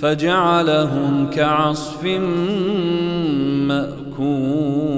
فجعلهم كعصف مأكول.